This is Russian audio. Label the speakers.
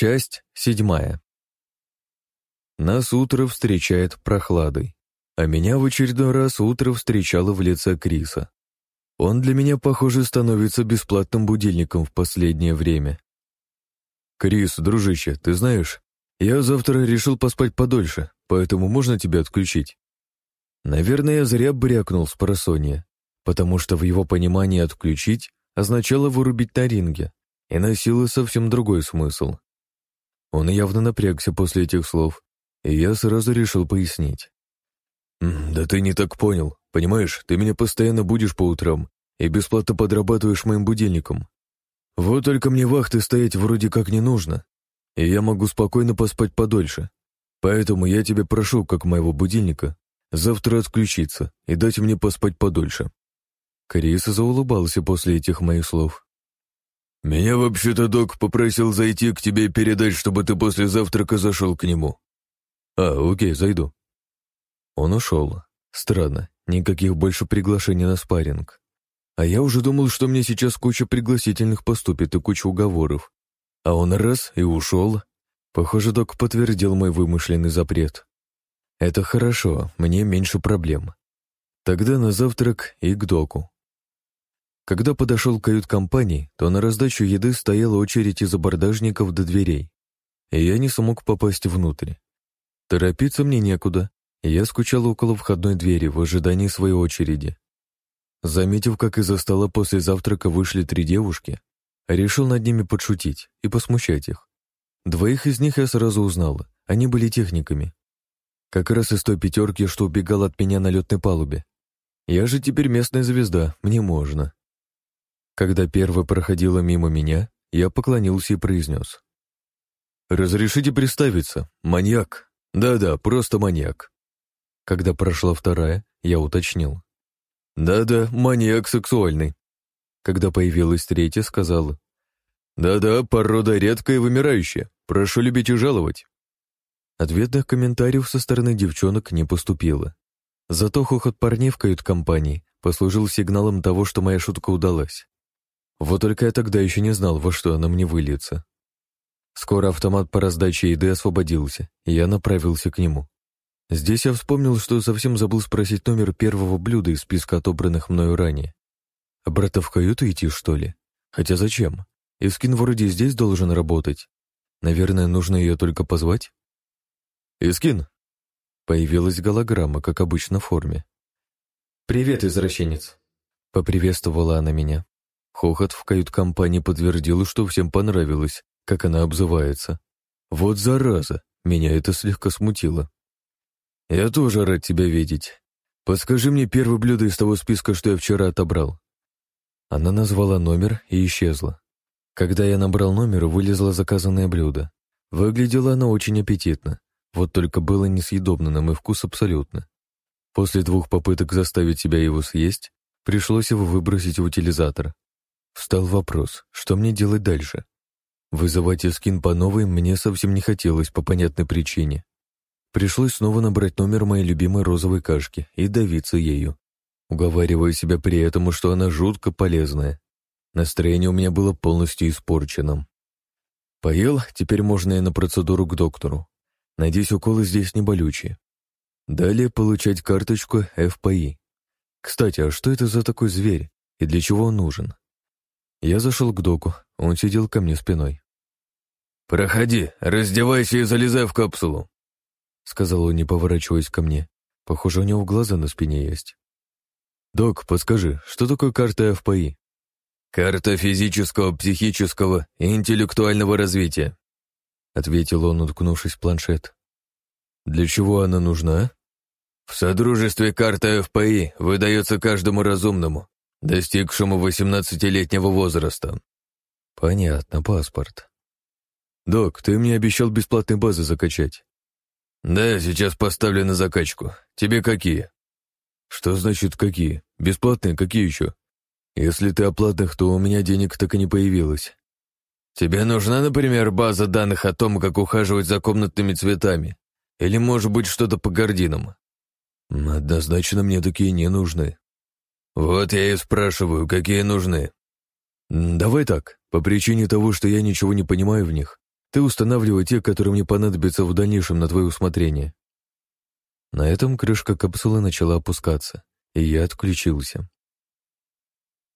Speaker 1: Часть седьмая. Нас утро встречает прохладой, а меня в очередной раз утро встречало в лице Криса. Он для меня, похоже, становится бесплатным будильником в последнее время. «Крис, дружище, ты знаешь, я завтра решил поспать подольше, поэтому можно тебя отключить?» Наверное, я зря брякнул с просонья, потому что в его понимании «отключить» означало вырубить на ринге и носило совсем другой смысл. Он явно напрягся после этих слов, и я сразу решил пояснить. «Да ты не так понял. Понимаешь, ты меня постоянно будешь по утрам и бесплатно подрабатываешь моим будильником. Вот только мне вахты стоять вроде как не нужно, и я могу спокойно поспать подольше. Поэтому я тебя прошу, как моего будильника, завтра отключиться и дать мне поспать подольше». Крис заулыбался после этих моих слов. «Меня вообще-то док попросил зайти к тебе и передать, чтобы ты после завтрака зашел к нему». «А, окей, зайду». Он ушел. Странно, никаких больше приглашений на спарринг. А я уже думал, что мне сейчас куча пригласительных поступит и куча уговоров. А он раз и ушел. Похоже, док подтвердил мой вымышленный запрет. Это хорошо, мне меньше проблем. Тогда на завтрак и к доку. Когда подошел к кают-компании, то на раздачу еды стояла очередь из абордажников до дверей, и я не смог попасть внутрь. Торопиться мне некуда, я скучал около входной двери в ожидании своей очереди. Заметив, как из-за стола после завтрака вышли три девушки, решил над ними подшутить и посмущать их. Двоих из них я сразу узнал, они были техниками. Как раз из той пятерки, что убегал от меня на летной палубе. Я же теперь местная звезда, мне можно. Когда первая проходила мимо меня, я поклонился и произнес. «Разрешите представиться? Маньяк. Да-да, просто маньяк». Когда прошла вторая, я уточнил. «Да-да, маньяк сексуальный». Когда появилась третья, сказала. «Да-да, порода редкая и вымирающая. Прошу любить и жаловать». Ответных комментариев со стороны девчонок не поступило. Зато хохот парней в кают-компании послужил сигналом того, что моя шутка удалась. Вот только я тогда еще не знал, во что она мне выльется. Скоро автомат по раздаче еды освободился, и я направился к нему. Здесь я вспомнил, что совсем забыл спросить номер первого блюда из списка отобранных мною ранее. Обратно в каюту идти, что ли? Хотя зачем? Искин вроде здесь должен работать. Наверное, нужно ее только позвать? Искин! Появилась голограмма, как обычно, в форме. «Привет, извращенец!» Поприветствовала она меня. Хохот в кают-компании подтвердил, что всем понравилось, как она обзывается. Вот зараза, меня это слегка смутило. «Я тоже рад тебя видеть. Подскажи мне первое блюдо из того списка, что я вчера отобрал». Она назвала номер и исчезла. Когда я набрал номер, вылезло заказанное блюдо. Выглядело оно очень аппетитно, вот только было несъедобно на мой вкус абсолютно. После двух попыток заставить себя его съесть, пришлось его выбросить в утилизатор. Встал вопрос, что мне делать дальше? Вызывать Эскин по новой мне совсем не хотелось по понятной причине. Пришлось снова набрать номер моей любимой розовой кашки и давиться ею, уговаривая себя при этом, что она жутко полезная. Настроение у меня было полностью испорченным. Поел, теперь можно и на процедуру к доктору. Надеюсь, уколы здесь не болючие. Далее получать карточку ФПИ. Кстати, а что это за такой зверь и для чего он нужен? Я зашел к доку, он сидел ко мне спиной. «Проходи, раздевайся и залезай в капсулу», — сказал он, не поворачиваясь ко мне. Похоже, у него глаза на спине есть. «Док, подскажи, что такое карта ФПИ?» «Карта физического, психического и интеллектуального развития», — ответил он, уткнувшись в планшет. «Для чего она нужна?» «В Содружестве карта ФПИ выдается каждому разумному, достигшему 18-летнего возраста. Понятно, паспорт. Док, ты мне обещал бесплатные базы закачать. Да, сейчас поставлю на закачку. Тебе какие? Что значит какие? Бесплатные какие еще? Если ты о платных, то у меня денег так и не появилось. Тебе нужна, например, база данных о том, как ухаживать за комнатными цветами? Или, может быть, что-то по гординам? Однозначно мне такие не нужны. «Вот я и спрашиваю, какие нужны?» «Давай так, по причине того, что я ничего не понимаю в них, Ты устанавливай те, которые мне понадобятся в дальнейшем на твое усмотрение». На этом крышка капсулы начала опускаться, и я отключился.